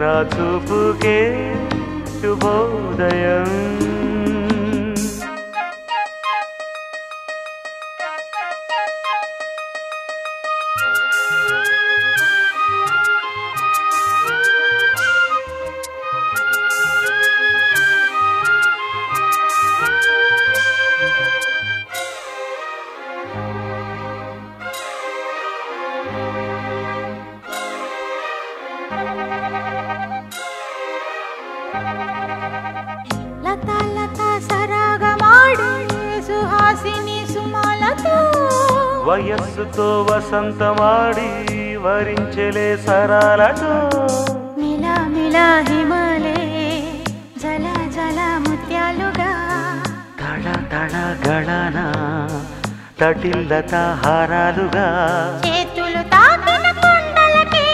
నా చూపుకే శుభోదయం. సుహాసిని సుమాలతో. వయస్సుతో వసంతమాడి వరించలే సరాలతో. మిల మిల హిమలే జల జల ముత్యాలుగా. తడ తడ గళన తటిల్లత హారాలుగా చేతులు తాకిన కొండలకే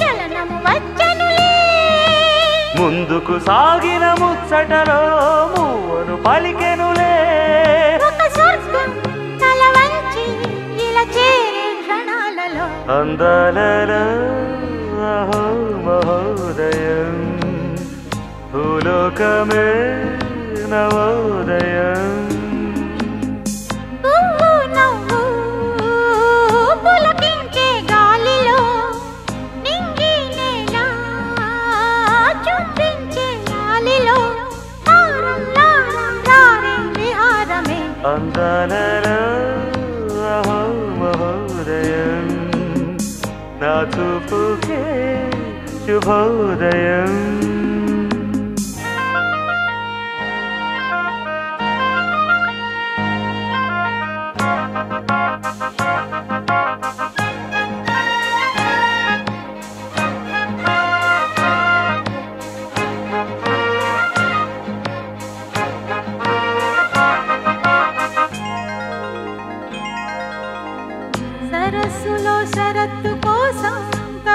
చలనము వచ్చనులే. ముందుకు సాగిన ముచ్చటలో మూవను పలికెనులే. అందాలలో అహో మహోదయం. భూలోకమే నవోదయం. పువ్వు నా చూపుకే శుభోదయం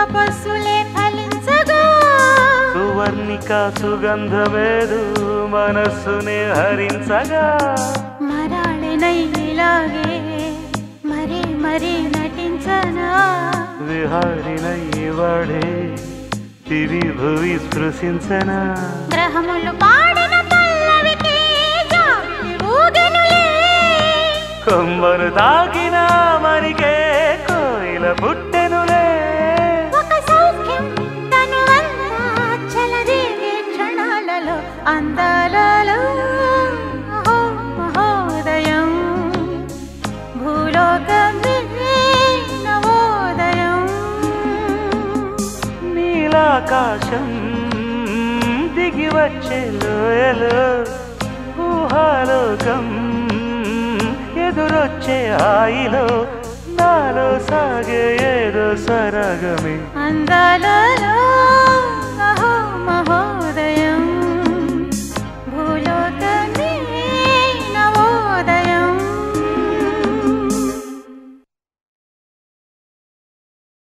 తపస్సులే ఫలించగా. సువర్ణిక సుగంధమేదు మనస్సుని హరించగా. మరాళినై ఇలాగే మరీ మరీ నటించనా. విహారినై వాడే తిరి భువి స్పృశించనా గ్రహములు పాడిన కొమ్మను తాకిన మరికే కోయిల పుట్టెనులే నీలాకాశం దిగి వచ్చే లోయలో ఊహాలోకం ఎదురొచ్చే హాయిలో నాలో సాగే ఏదో సరగమే. అందాలలో